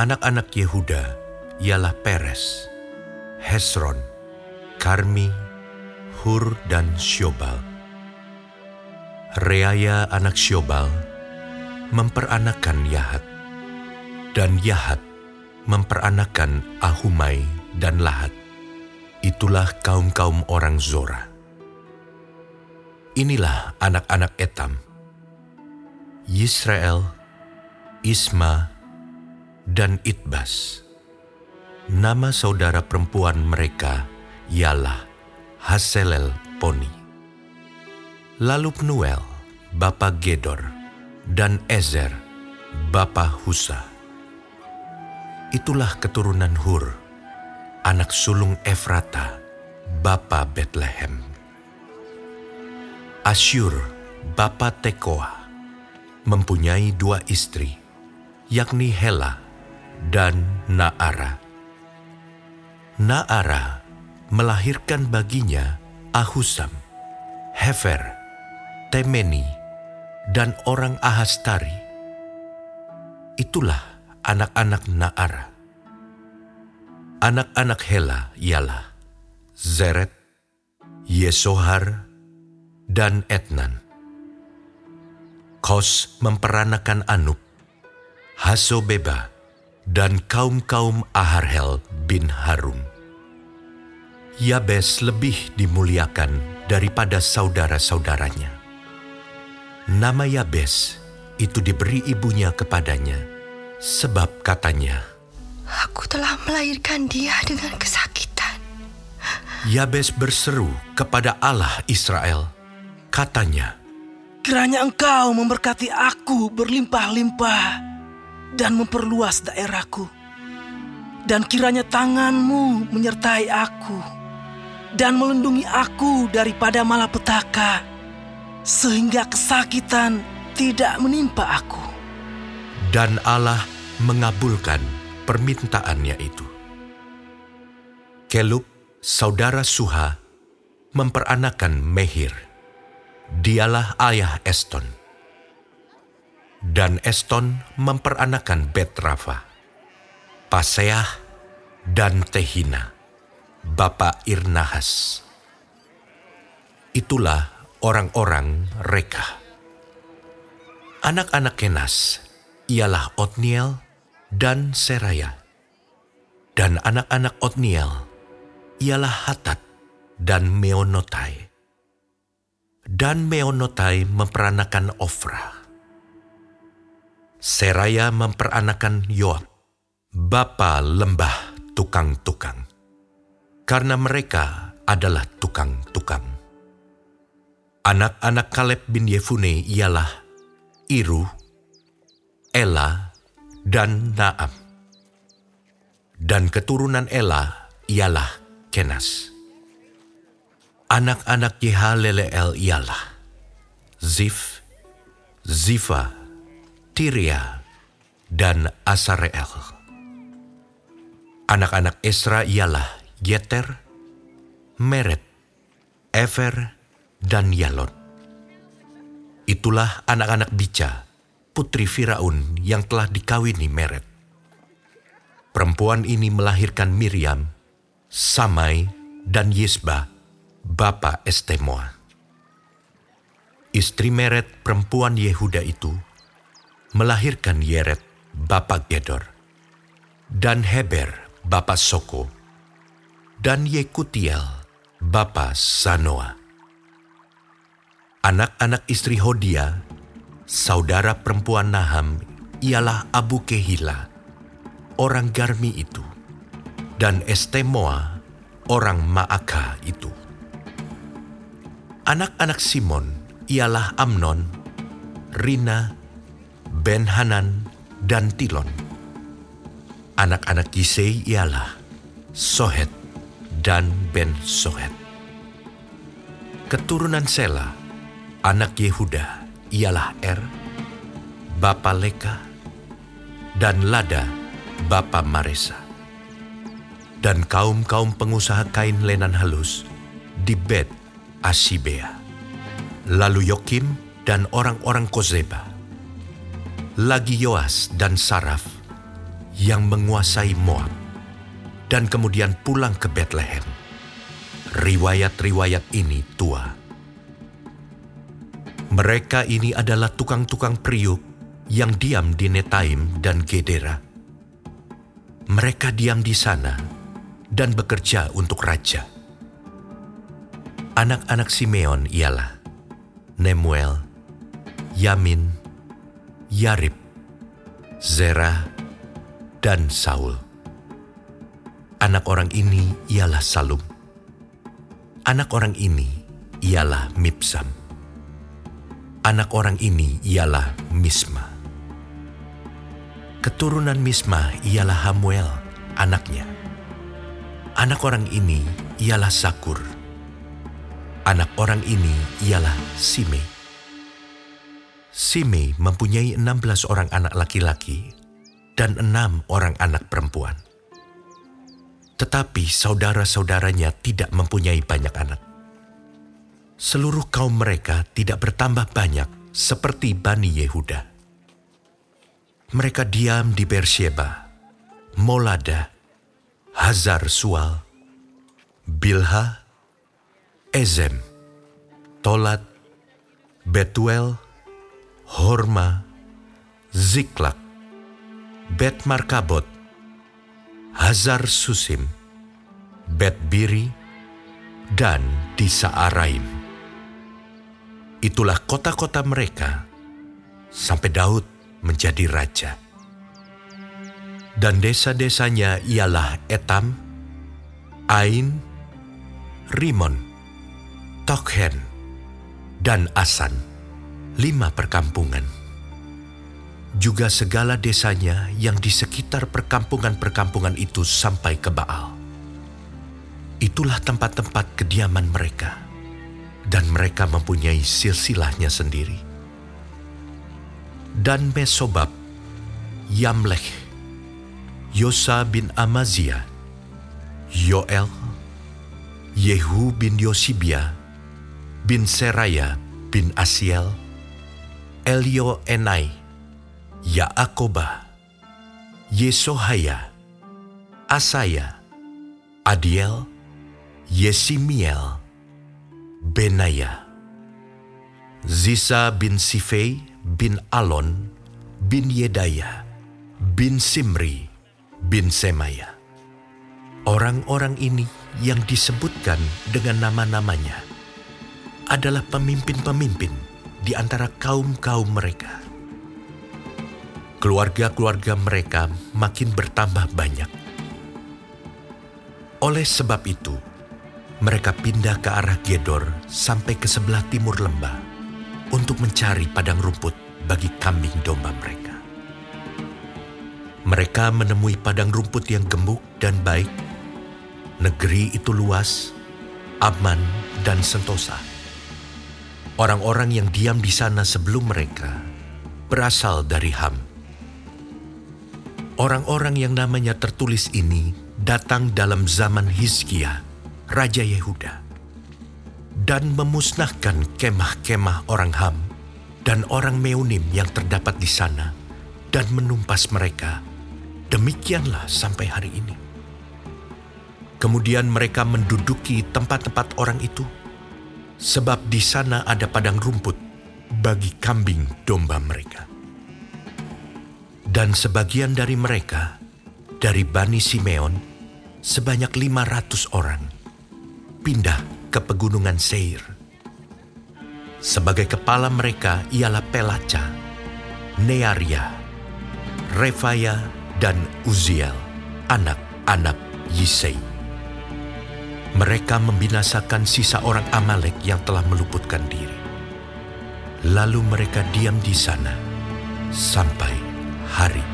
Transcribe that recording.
anak-anak Yehuda ialah Peres, Hesron, Karmi, Hur, dan Syobal. Reaya anak Syobal memperanakan Yahat, dan Yahat memperanakan Ahumai dan Lahat. Itulah kaum-kaum orang Zora. Inilah anak-anak Etam, Yisrael, Isma, dan Itbas. Nama saudara perempuan mereka ialah Haselel Poni. Lalu Pnuel, bapa Gedor, dan Ezer, bapa Husa. Itulah keturunan Hur, anak sulung Efrata, bapa Bethlehem. Asyur, bapa Tekoa, mempunyai dua istri, yakni Hela dan Naara. Naara melahirkan baginya Ahusam, Hefer, Temeni, dan orang Ahastari. Itulah anak-anak Naara. Anak-anak Hela ialah Zeret, Yesohar, dan Etnan. Kos memperanakan Anub, Hasobeba, dan kaum-kaum Aharhel bin Harun. Yabes lebih dimuliakan daripada saudara-saudaranya. Nama Yabes itu diberi ibunya kepadanya, sebab katanya, Aku telah melahirkan dia dengan kesakitan. Yabes berseru kepada Allah Israel. Katanya, Kiranya engkau memberkati aku berlimpah-limpah dan memperluas daerahku. Dan kiranya tanganmu menyertai aku dan melindungi aku daripada malapetaka sehingga kesakitan tidak menimpa aku. dan Allah mengabulkan permintaannya itu. Kelub, saudara Suha, memperanakan Mehir. Dialah ayah Eston. Dan Eston memperanakan Betrafa, Paseah, dan Tehina, Bapak Irnahas. Itulah orang-orang Reka. Anak-anak Kenas ialah Otniel dan Seraya. Dan anak-anak Otniel ialah Hatat dan Meonotai. Dan Meonotai memperanakan Ofra. Seraya memperanakan Yoab, bapa lembah tukang-tukang. Karena mereka adalah tukang-tukang. Anak-anak Kaleb bin Yefune ialah Iru, Ela, dan Naam. Dan keturunan Ela ialah Kenas. Anak-anak Yehaleleel ialah Zif, Zifa, Tiria, dan Asareel. Anak-anak Esra ialah Yeter, Meret, Efer, dan Yalon. Itulah anak-anak Bica, putri Firaun yang telah dikawini Meret. Perempuan ini melahirkan Miriam, Samai, dan Yisba, bapa Estemoa. Istri Meret perempuan Yehuda itu melahirkan Yeret, bapa Gedor, dan Heber, bapa Soko, dan Yekutiel, bapa Sanoa. Anak-anak istri Hodia, saudara perempuan Naham, ialah Abu Kehila, orang Garmi itu, dan Estemoa, orang Maaka itu. Anak-anak Simon ialah Amnon, Rina, Ben Hanan, dan Tilon. Anak-anak Yisei ialah Sohet dan Ben Sohet. Keturunan Sela, anak Yehuda, ialah Er, Bapa Leka, dan Lada, Bapa Maresa. Dan kaum-kaum pengusaha kain lenan halus di Bet Asibea. Lalu Yokim dan orang-orang Kozeba. Lagi Yoas dan Saraf, yang menguasai Moab dan kemudian pulang ke Bethlehem. Riwayat-riwayat ini tua. Mereka ini adalah tukang-tukang periuk yang diam di Netaim dan Gedera. Mereka diam di sana dan bekerja untuk raja. Anak-anak Simeon ialah Nemuel, Yamin, Yarib, Zerah, dan Saul. Anak orang ini ialah Salum. Anak orang ini ialah Mipsam. Anak orang ini ialah Misma. Keturunan Misma ialah Hamuel, anaknya. Anak orang ini ialah Sakur. Anak orang ini ialah Simei. Simei mempunyai 16 orang anak laki-laki dan enam orang anak perempuan. Tetapi saudara-saudaranya tidak mempunyai banyak anak. Seluruh kaum mereka tidak bertambah banyak seperti Bani Yehuda. Mereka diam di Beersheba, Molada, Hazar Sual, Bilha, Ezem, Tolat, Betuel, Horma, Ziklak, Bet Markabot, Hazar Susim, Bet Biri, dan di Saaraim. Itulah kota-kota mereka sampai Daud menjadi raja. Dan desa-desanya ialah Etam, Ain, Rimon, Tokhen, dan Asan lima perkampungan. Juga segala desanya yang di sekitar perkampungan-perkampungan itu sampai ke Baal. Itulah tempat-tempat kediaman mereka, dan mereka mempunyai silsilahnya sendiri. Dan Mesobab, Yamlech, Yosa bin Amazia, Yoel, Yehu bin Yosibia, bin Seraya bin Asiel, Elio Enai, Yaakoba, Yesohaya, Asaya, Adiel, Yesimiel, Benaya, Zisa bin Sifei bin Alon bin Yedaya bin Simri bin Semaya. Orang-orang ini yang disebutkan dengan nama-namanya adalah pemimpin-pemimpin di antara kaum-kaum mereka. Keluarga-keluarga mereka makin bertambah banyak. Oleh sebab itu, mereka pindah ke arah Gedor sampai ke sebelah timur lembah untuk mencari padang rumput bagi kambing domba mereka. Mereka menemui padang rumput yang gemuk dan baik. Negeri itu luas, aman, dan sentosa Orang-orang yang diam di sana sebelum mereka berasal dari Ham. Orang-orang yang namanya tertulis ini datang dalam zaman Hizkia, Raja Yehuda, dan memusnahkan kemah-kemah orang Ham dan orang Meunim yang terdapat di sana dan menumpas mereka. Demikianlah sampai hari ini. Kemudian mereka menduduki tempat-tempat orang itu sebab di sana ada padang rumput bagi kambing domba mereka. Dan sebagian dari mereka, dari Bani Simeon, sebanyak 500 orang, pindah ke pegunungan Seir. Sebagai kepala mereka ialah Pelaca, Nearia, Refaya, dan Uziel, anak-anak Yisei. Mereka membinasakan sisa orang Amalek yang telah meluputkan diri. Lalu mereka diam di sana sampai hari.